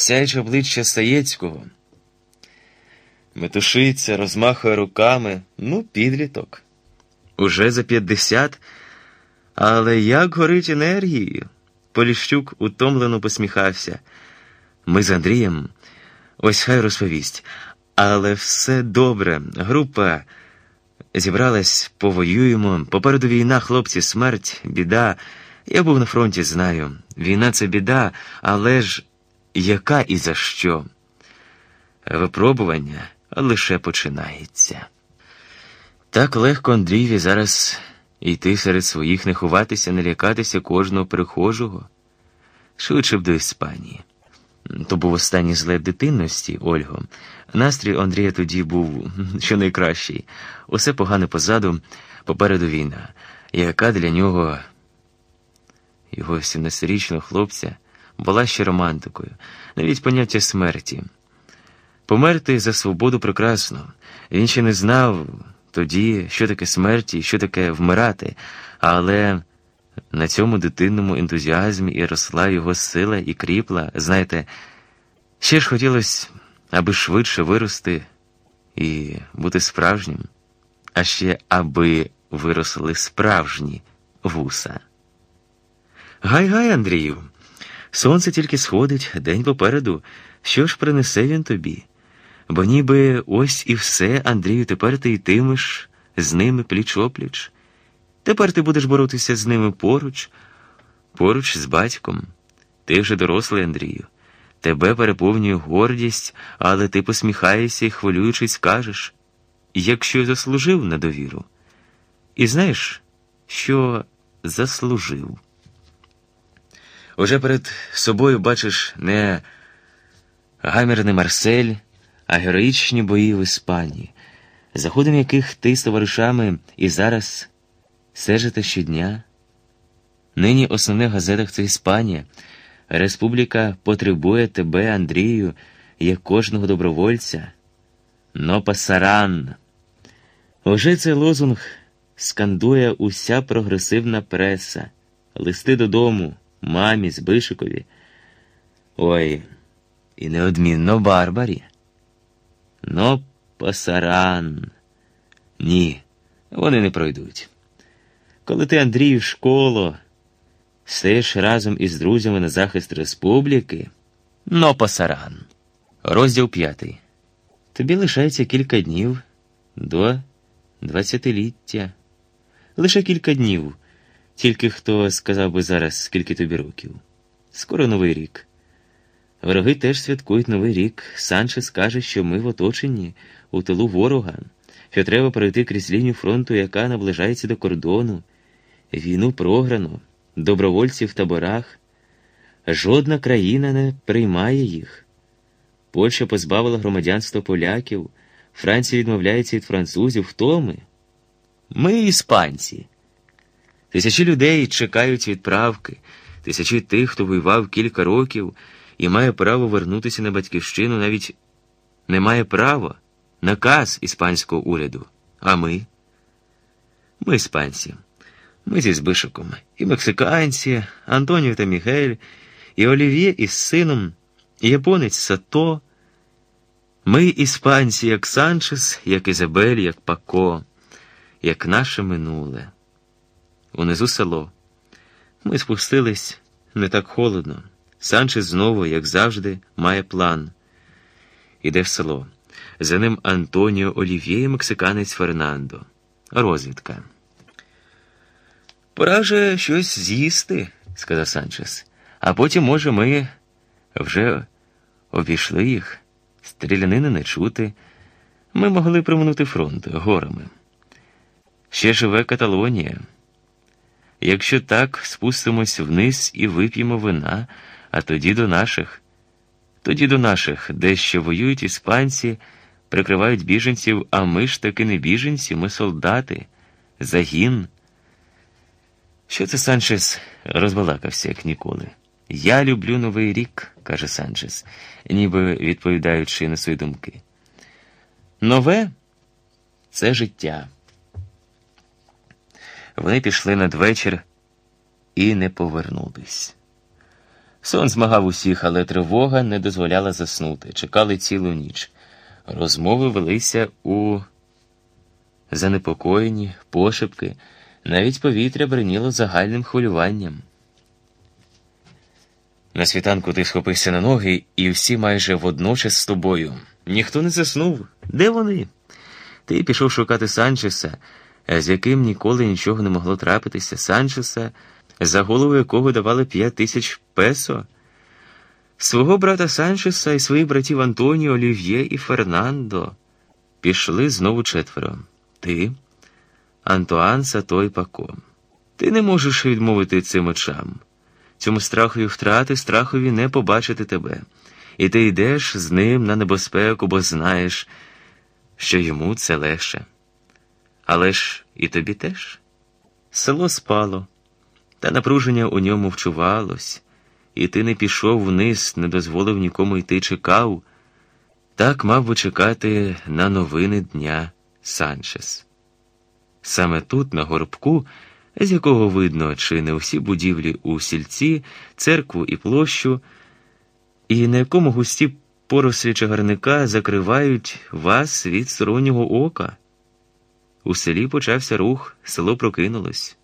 сяюче обличчя Саєцького. Метушиться, розмахує руками, ну, підліток. Уже за п'ятдесят, але як горить енергією. Поліщук утомлено посміхався. Ми з Андрієм, ось хай розповість. Але все добре. Група зібралась, повоюємо. Попереду війна, хлопці, смерть, біда. Я був на фронті, знаю. Війна це біда, але ж яка і за що? Випробування лише починається. Так легко Андрієві зараз йти серед своїх, не ховатися, не лякатися кожного прихожого. Швидше б до Іспанії. То був останній злет дитинності, Ольго. Настрій Андрія тоді був щонайкращий. Усе погане позаду, попереду війна, яка для нього, його 17-річного хлопця, була ще романтикою, навіть поняття смерті. Померти за свободу прекрасно. Він ще не знав тоді, що таке смерті і що таке вмирати, але на цьому дитинному ентузіазмі і росла його сила і кріпла. Знаєте, ще ж хотілося, аби швидше вирости і бути справжнім, а ще аби виросли справжні вуса. Гай-гай, Андрію, сонце тільки сходить, день попереду. Що ж принесе він тобі? Бо ніби ось і все, Андрію, тепер ти йтимеш з ними пліч-опліч. Тепер ти будеш боротися з ними поруч, поруч з батьком. Ти вже дорослий, Андрію. Тебе переповнює гордість, але ти посміхаєшся і хвилюючись, кажеш, якщо заслужив на довіру. І знаєш, що заслужив. Уже перед собою бачиш не гамірний Марсель, а героїчні бої в Іспанії, за ходом яких ти з товаришами і зараз стежите щодня. Нині основних газетах це Іспанія. Республіка потребує тебе, Андрію, як кожного добровольця. Но пасаран. Уже цей лозунг скандує уся прогресивна преса, листи додому, мамі, Збишикові. Ой, і неодмінно Барбарі. Но пасаран. Ні, вони не пройдуть. Коли ти, Андрій, в школу, стаєш разом із друзями на захист республіки, но пасаран. Розділ п'ятий. Тобі лишається кілька днів до двадцятиліття. Лише кілька днів, тільки хто сказав би зараз, скільки тобі років. Скоро новий рік. Вороги теж святкують Новий рік. Санчес каже, що ми в оточенні у тилу ворога, що треба пройти крізь лінію фронту, яка наближається до кордону. Війну програно, добровольці в таборах. Жодна країна не приймає їх. Польща позбавила громадянства поляків, Франція відмовляється від французів. Хто ми? Ми іспанці. Тисячі людей чекають відправки, тисячі тих, хто воював кілька років і має право вернутися на батьківщину, навіть не має права наказ іспанського уряду. А ми? Ми іспанці. Ми зі Збишиком, і мексиканці, Антоніо та Мігель, і Олів'є із сином, і японець Сато. Ми іспанці, як Санчес, як Ізабель, як Пако, як наше минуле. Унизу село. Ми спустились не так холодно. Санчес знову, як завжди, має план. Іде в село. За ним Антоніо Олів'є і мексиканець Фернандо. Розвідка. Пора вже щось з'їсти, сказав Санчес. А потім, може, ми вже обійшли їх. Стрілянини не чути. Ми могли приминути фронт горами. Ще живе Каталонія. Якщо так, спустимось вниз і вип'ємо вина, а тоді до наших, тоді до наших, де ще воюють іспанці, прикривають біженців, а ми ж таки не біженці, ми солдати, загін. Що це Санчес розбалакався, як ніколи? Я люблю Новий рік, каже Санчес, ніби відповідаючи на свої думки. Нове це життя. Вони пішли надвечір і не повернулись. Сон змагав усіх, але тривога не дозволяла заснути. Чекали цілу ніч. Розмови велися у занепокоєні, пошепки, навіть повітря бриніло загальним хвилюванням. На світанку ти схопився на ноги, і всі майже водночас з тобою. Ніхто не заснув. Де вони? Ти пішов шукати Санчеса, з яким ніколи нічого не могло трапитися. Санчеса, за голову якого давали п'ять тисяч песо. Свого брата Санчеса і своїх братів Антоніо, Олів'є і Фернандо пішли знову четверо. Ти, Антуан Сато і Пако. Ти не можеш відмовити цим очам. Цьому страхові втрати, страхові не побачити тебе. І ти йдеш з ним на небезпеку, бо знаєш, що йому це легше. Але ж і тобі теж. Село спало, та напруження у ньому вчувалось, і ти не пішов вниз, не дозволив нікому йти, чекав. Так мав би чекати на новини дня Санчес. Саме тут, на горбку, з якого видно, чи не всі будівлі у сільці, церкву і площу, і на якому густі порослі чагарника закривають вас від стороннього ока. У селі почався рух, село прокинулось.